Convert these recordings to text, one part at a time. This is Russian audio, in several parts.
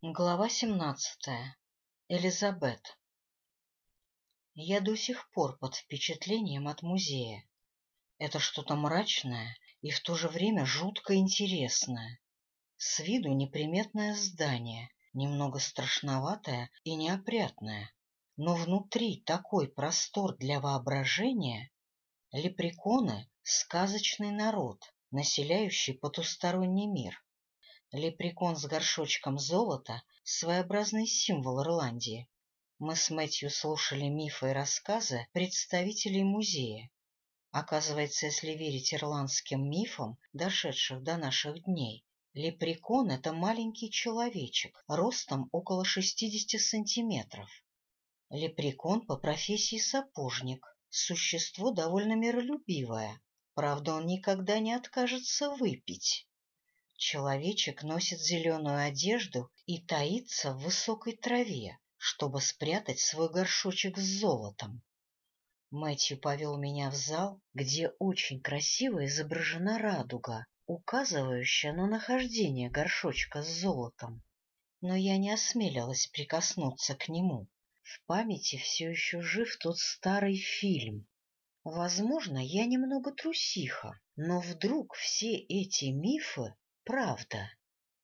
Глава семнадцатая. Элизабет. Я до сих пор под впечатлением от музея. Это что-то мрачное и в то же время жутко интересное. С виду неприметное здание, немного страшноватое и неопрятное, но внутри такой простор для воображения. Лепреконы — сказочный народ, населяющий потусторонний мир. Лепрекон с горшочком золота — своеобразный символ Ирландии. Мы с Мэтью слушали мифы и рассказы представителей музея. Оказывается, если верить ирландским мифам, дошедших до наших дней, лепрекон — это маленький человечек, ростом около 60 сантиметров. Лепрекон по профессии сапожник, существо довольно миролюбивое, правда, он никогда не откажется выпить. Человечек носит зеленую одежду и таится в высокой траве, чтобы спрятать свой горшочек с золотом. Мэтью повел меня в зал, где очень красиво изображена радуга, указывающая на нахождение горшочка с золотом. Но я не осмелилась прикоснуться к нему. В памяти все еще жив тот старый фильм. Возможно, я немного трусиха, но вдруг все эти мифы правда.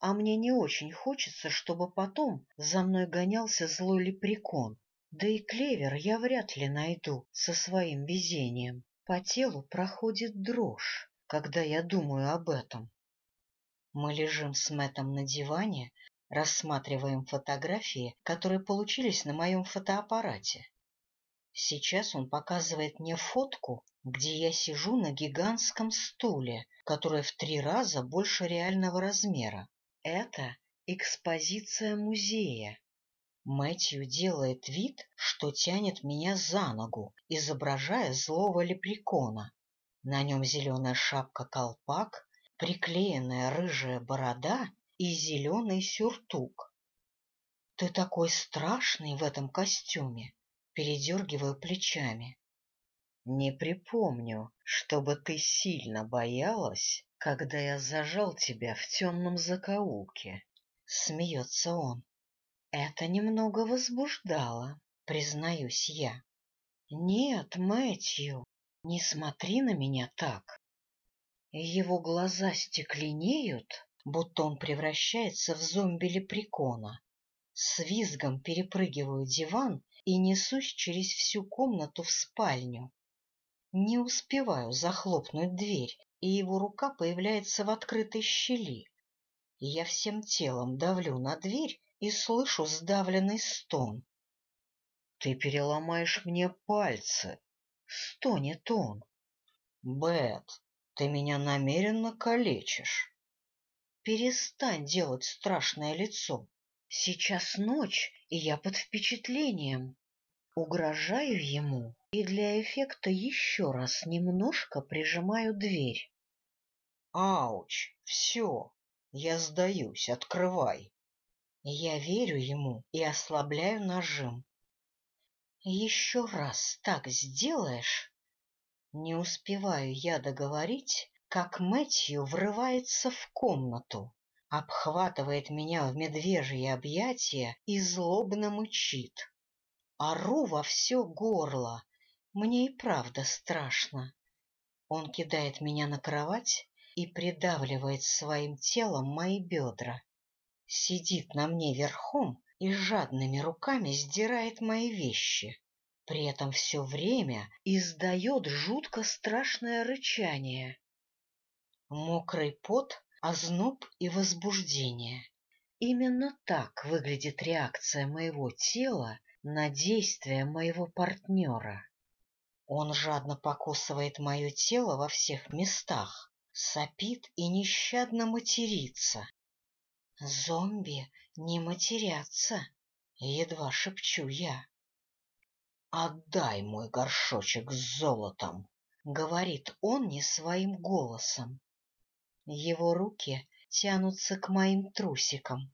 А мне не очень хочется, чтобы потом за мной гонялся злой лепрекон. Да и клевер я вряд ли найду со своим везением. По телу проходит дрожь, когда я думаю об этом. Мы лежим с Мэттом на диване, рассматриваем фотографии, которые получились на моем фотоаппарате. Сейчас он показывает мне фотку, где я сижу на гигантском стуле, который в три раза больше реального размера. Это экспозиция музея. Мэтью делает вид, что тянет меня за ногу, изображая злого лепрекона. На нем зеленая шапка-колпак, приклеенная рыжая борода и зеленый сюртук. — Ты такой страшный в этом костюме! передергиваю плечами. Не припомню, чтобы ты сильно боялась, когда я зажал тебя в темном закоулке. Смеется он. Это немного возбуждало, признаюсь я. Нет, Мэтью, не смотри на меня так. Его глаза стекленеют, будто он превращается в зомби-лепрекона. С визгом перепрыгиваю диван и несусь через всю комнату в спальню. Не успеваю захлопнуть дверь, и его рука появляется в открытой щели. Я всем телом давлю на дверь и слышу сдавленный стон. — Ты переломаешь мне пальцы! — стонет он. — Бет, ты меня намеренно калечишь. — Перестань делать страшное лицо. Сейчас ночь, и я под впечатлением. Угрожаю ему и для эффекта еще раз немножко прижимаю дверь. Ауч, все, я сдаюсь, открывай. Я верю ему и ослабляю нажим. Еще раз так сделаешь? Не успеваю я договорить, как Мэтью врывается в комнату обхватывает меня в медвежье объятия и злобно мычит. Ору во все горло. Мне и правда страшно. Он кидает меня на кровать и придавливает своим телом мои бедра. Сидит на мне верхом и жадными руками сдирает мои вещи. При этом все время издает жутко страшное рычание. Мокрый пот озноб и возбуждение. Именно так выглядит реакция моего тела на действия моего партнера. Он жадно покусывает мое тело во всех местах, сопит и нещадно матерится. Зомби не матерятся, едва шепчу я. «Отдай мой горшочек с золотом», — говорит он не своим голосом. Его руки тянутся к моим трусикам,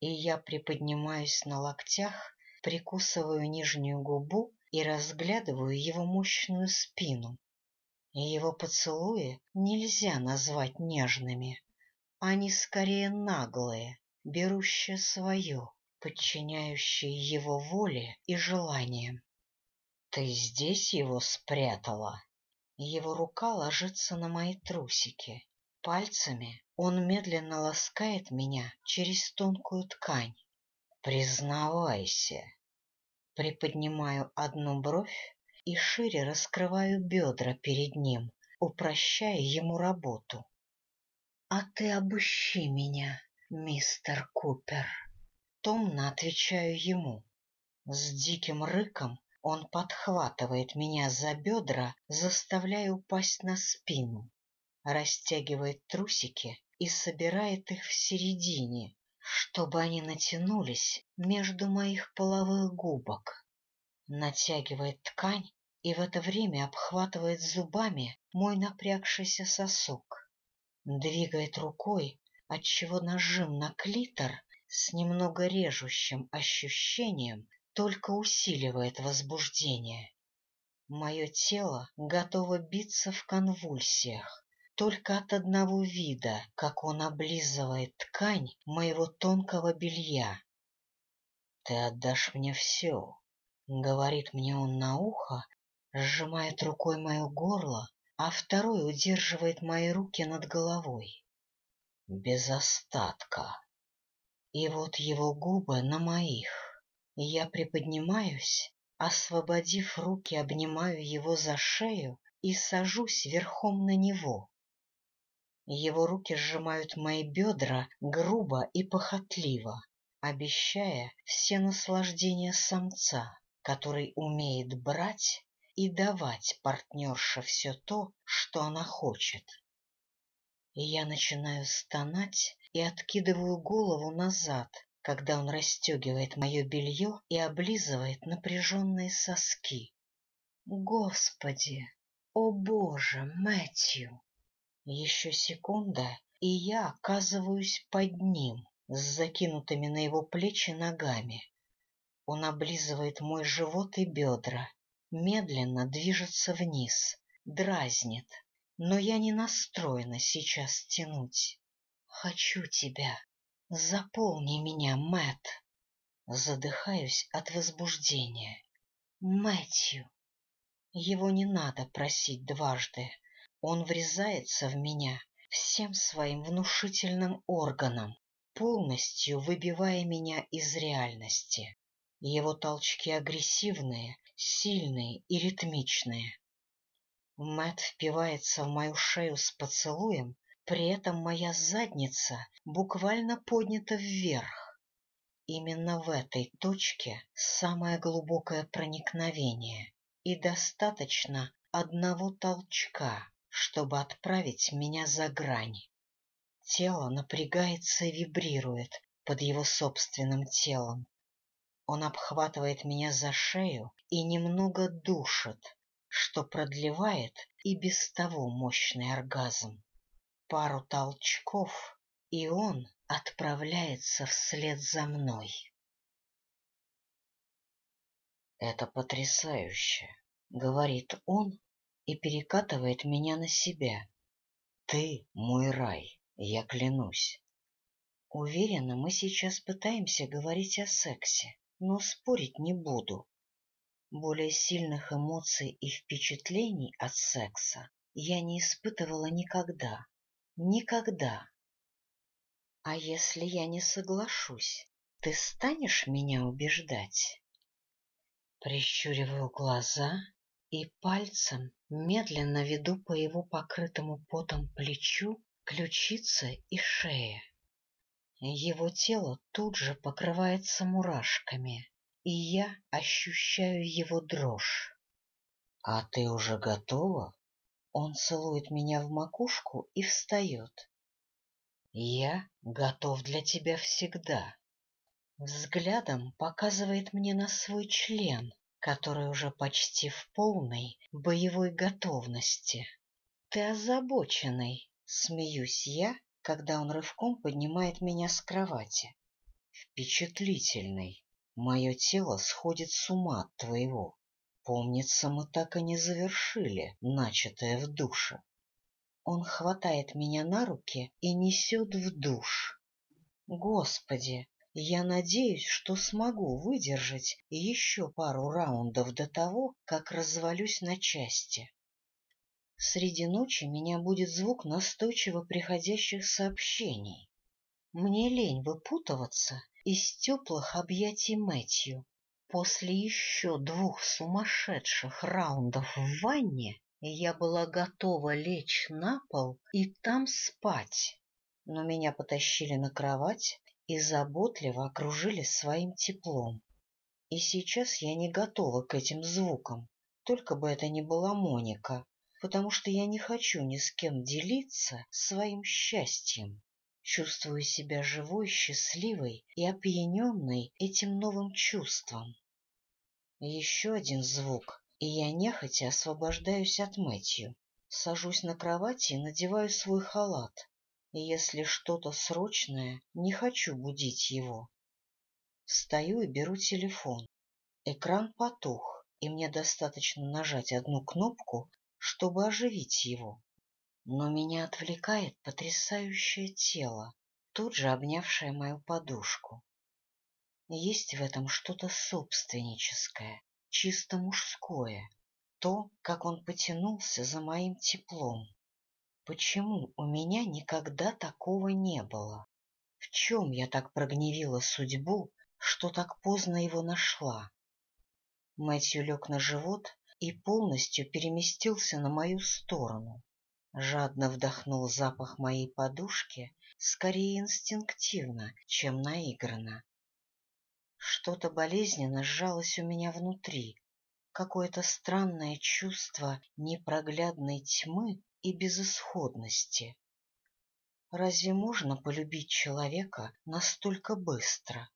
и я приподнимаюсь на локтях, прикусываю нижнюю губу и разглядываю его мощную спину. Его поцелуи нельзя назвать нежными. Они скорее наглые, берущее свое, подчиняющее его воле и желаниям. Ты здесь его спрятала? Его рука ложится на мои трусики. Пальцами он медленно ласкает меня через тонкую ткань. Признавайся. Приподнимаю одну бровь и шире раскрываю бедра перед ним, упрощая ему работу. — А ты обущи меня, мистер Купер. Томно отвечаю ему. С диким рыком он подхватывает меня за бедра, заставляя упасть на спину, растягивает трусики и собирает их в середине, чтобы они натянулись между моих половых губок. Натягивает ткань и в это время обхватывает зубами мой напрягшийся сосок. Двигает рукой, отчего нажим на клитор с немного режущим ощущением только усиливает возбуждение. Мое тело готово биться в конвульсиях только от одного вида, как он облизывает ткань моего тонкого белья. — Ты отдашь мне все, — говорит мне он на ухо, сжимает рукой мое горло, а второй удерживает мои руки над головой. Без остатка. И вот его губы на моих. Я приподнимаюсь, освободив руки, обнимаю его за шею и сажусь верхом на него. Его руки сжимают мои бедра грубо и похотливо, обещая все наслаждения самца, который умеет брать и давать партнерше все то, что она хочет. Я начинаю стонать и откидываю голову назад, когда он расстегивает мое белье и облизывает напряженные соски. Господи! О, Боже, Мэтью! Еще секунда, и я оказываюсь под ним, с закинутыми на его плечи ногами. Он облизывает мой живот и бедра, медленно движется вниз, дразнит, но я не настроена сейчас тянуть. Хочу тебя, Заполни меня, Мэт. Задыхаюсь от возбуждения. Мэтью. Его не надо просить дважды. Он врезается в меня всем своим внушительным органом, полностью выбивая меня из реальности. Его толчки агрессивные, сильные и ритмичные. Мэт впивается в мою шею с поцелуем, при этом моя задница буквально поднята вверх. Именно в этой точке самое глубокое проникновение, и достаточно одного толчка, чтобы отправить меня за грань. Тело напрягается и вибрирует под его собственным телом. Он обхватывает меня за шею и немного душит, что продлевает и без того мощный оргазм. Пару толчков, и он отправляется вслед за мной. «Это потрясающе», — говорит он и перекатывает меня на себя. «Ты мой рай, я клянусь». Уверена, мы сейчас пытаемся говорить о сексе, но спорить не буду. Более сильных эмоций и впечатлений от секса я не испытывала никогда. Никогда. А если я не соглашусь, ты станешь меня убеждать? Прищуриваю глаза и пальцем медленно веду по его покрытому потом плечу, ключице и шее. Его тело тут же покрывается мурашками, и я ощущаю его дрожь. — А ты уже готова? Он целует меня в макушку и встает. Я готов для тебя всегда. Взглядом показывает мне на свой член, который уже почти в полной боевой готовности. Ты озабоченный, смеюсь я, когда он рывком поднимает меня с кровати. Впечатлительный. Мое тело сходит с ума от твоего. Помнится, мы так и не завершили начатое в душе. Он хватает меня на руки и несет в душ. Господи, я надеюсь, что смогу выдержать еще пару раундов до того, как развалюсь на части. Среди ночи меня будет звук настойчиво приходящих сообщений. Мне лень выпутываться из теплых объятий Мэтью. После еще двух сумасшедших раундов в ванне я была готова лечь на пол и там спать, но меня потащили на кровать и заботливо окружили своим теплом. И сейчас я не готова к этим звукам, только бы это не была Моника, потому что я не хочу ни с кем делиться своим счастьем. Чувствую себя живой, счастливой и опьяненной этим новым чувством. Еще один звук, и я нехотя освобождаюсь от Мэтью. Сажусь на кровати и надеваю свой халат. Если что-то срочное, не хочу будить его. Встаю и беру телефон. Экран потух, и мне достаточно нажать одну кнопку, чтобы оживить его. Но меня отвлекает потрясающее тело, тут же обнявшее мою подушку. Есть в этом что-то собственническое, чисто мужское, то, как он потянулся за моим теплом. Почему у меня никогда такого не было? В чем я так прогневила судьбу, что так поздно его нашла? Мэтью лег на живот и полностью переместился на мою сторону. Жадно вдохнул запах моей подушки, скорее инстинктивно, чем наигранно. Что-то болезненно сжалось у меня внутри, какое-то странное чувство непроглядной тьмы и безысходности. Разве можно полюбить человека настолько быстро?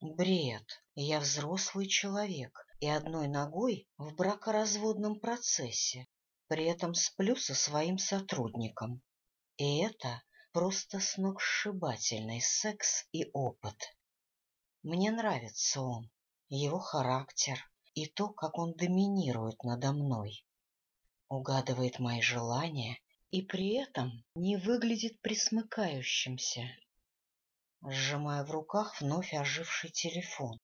Бред. Я взрослый человек и одной ногой в бракоразводном процессе при этом сплю со своим сотрудником. И это просто сногсшибательный секс и опыт. Мне нравится он, его характер и то, как он доминирует надо мной. Угадывает мои желания и при этом не выглядит присмыкающимся. Сжимаю в руках вновь оживший телефон.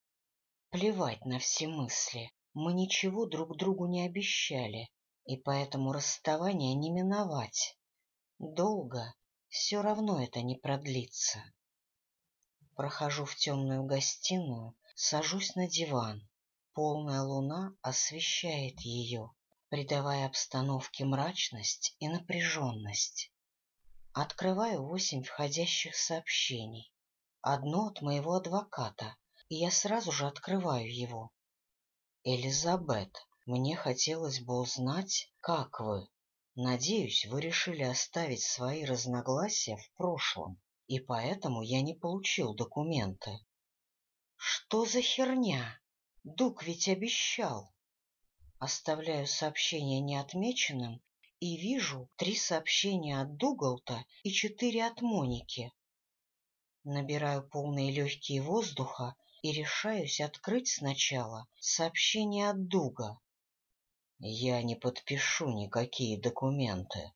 Плевать на все мысли. Мы ничего друг другу не обещали, и поэтому расставание не миновать. Долго все равно это не продлится. Прохожу в темную гостиную, сажусь на диван. Полная луна освещает ее, придавая обстановке мрачность и напряженность. Открываю восемь входящих сообщений. Одно от моего адвоката, и я сразу же открываю его. Элизабет. Мне хотелось бы узнать, как вы. Надеюсь, вы решили оставить свои разногласия в прошлом, и поэтому я не получил документы. Что за херня? Дук ведь обещал. Оставляю сообщение неотмеченным и вижу три сообщения от Дугалта и четыре от Моники. Набираю полные легкие воздуха и решаюсь открыть сначала сообщение от Дуга. Я не подпишу никакие документы.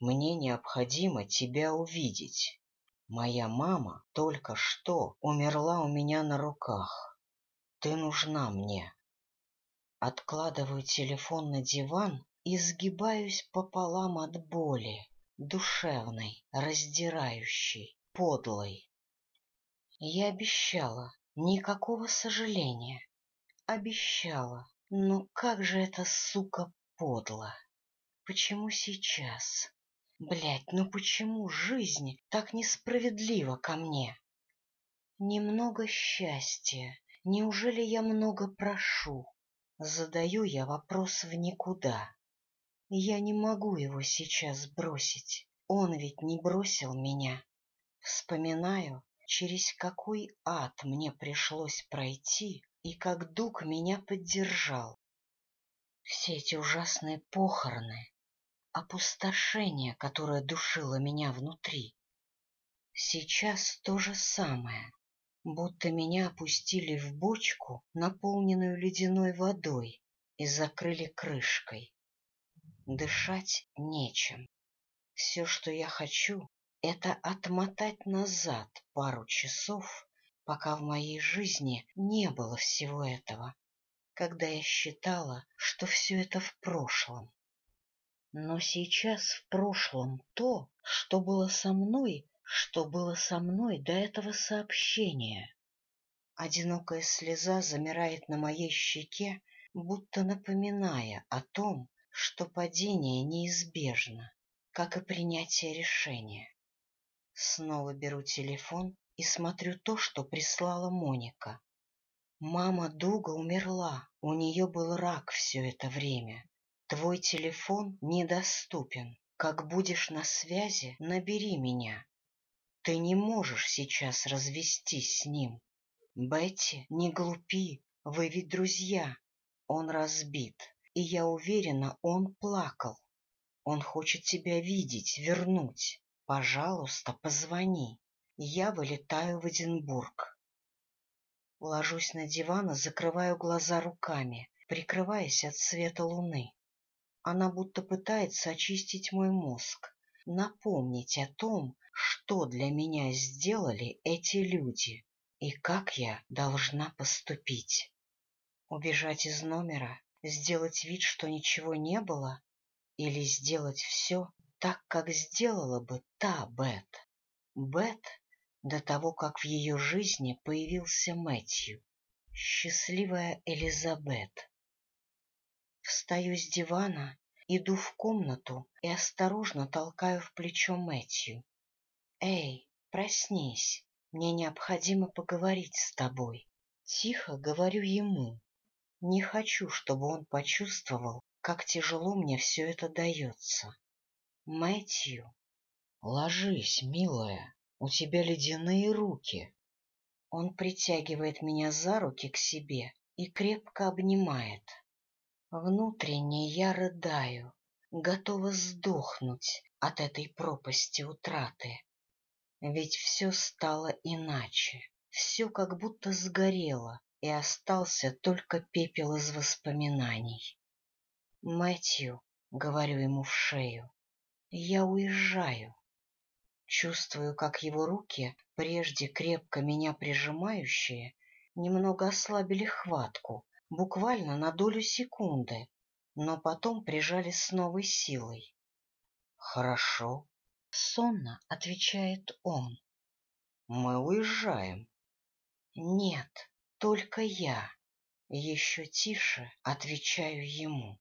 Мне необходимо тебя увидеть. Моя мама только что умерла у меня на руках. Ты нужна мне. Откладываю телефон на диван и сгибаюсь пополам от боли, душевной, раздирающей, подлой. Я обещала никакого сожаления. Обещала. Ну как же эта сука подла! Почему сейчас? Блядь, ну почему жизнь так несправедлива ко мне? Немного счастья. Неужели я много прошу? Задаю я вопрос в никуда. Я не могу его сейчас бросить. Он ведь не бросил меня. Вспоминаю, через какой ад мне пришлось пройти, и как Дуг меня поддержал. Все эти ужасные похороны, опустошение, которое душило меня внутри. Сейчас то же самое, будто меня опустили в бочку, наполненную ледяной водой, и закрыли крышкой. Дышать нечем. Все, что я хочу, — это отмотать назад пару часов, пока в моей жизни не было всего этого, когда я считала, что все это в прошлом. Но сейчас в прошлом то, что было со мной, что было со мной до этого сообщения. Одинокая слеза замирает на моей щеке, будто напоминая о том, что падение неизбежно, как и принятие решения. Снова беру телефон и смотрю то, что прислала Моника. Мама Дуга умерла, у нее был рак все это время. Твой телефон недоступен. Как будешь на связи, набери меня. Ты не можешь сейчас развестись с ним. Бетти, не глупи, вы ведь друзья. Он разбит, и я уверена, он плакал. Он хочет тебя видеть, вернуть. Пожалуйста, позвони. Я вылетаю в Эдинбург. Ложусь на диван и закрываю глаза руками, прикрываясь от света луны. Она будто пытается очистить мой мозг, напомнить о том, что для меня сделали эти люди и как я должна поступить. Убежать из номера, сделать вид, что ничего не было, или сделать все так, как сделала бы та Бет. Бет до того, как в ее жизни появился Мэтью. Счастливая Элизабет. Встаю с дивана, иду в комнату и осторожно толкаю в плечо Мэтью. «Эй, проснись, мне необходимо поговорить с тобой». Тихо говорю ему. Не хочу, чтобы он почувствовал, как тяжело мне все это дается. Мэтью, ложись, милая, у тебя ледяные руки. Он притягивает меня за руки к себе и крепко обнимает. Внутренне я рыдаю, готова сдохнуть от этой пропасти утраты. Ведь все стало иначе, все как будто сгорело, и остался только пепел из воспоминаний. Мэтью, говорю ему в шею, я уезжаю. Чувствую, как его руки, прежде крепко меня прижимающие, немного ослабили хватку, буквально на долю секунды, но потом прижали с новой силой. — Хорошо, — сонно отвечает он. — Мы уезжаем. — Нет, только я. Еще тише отвечаю ему.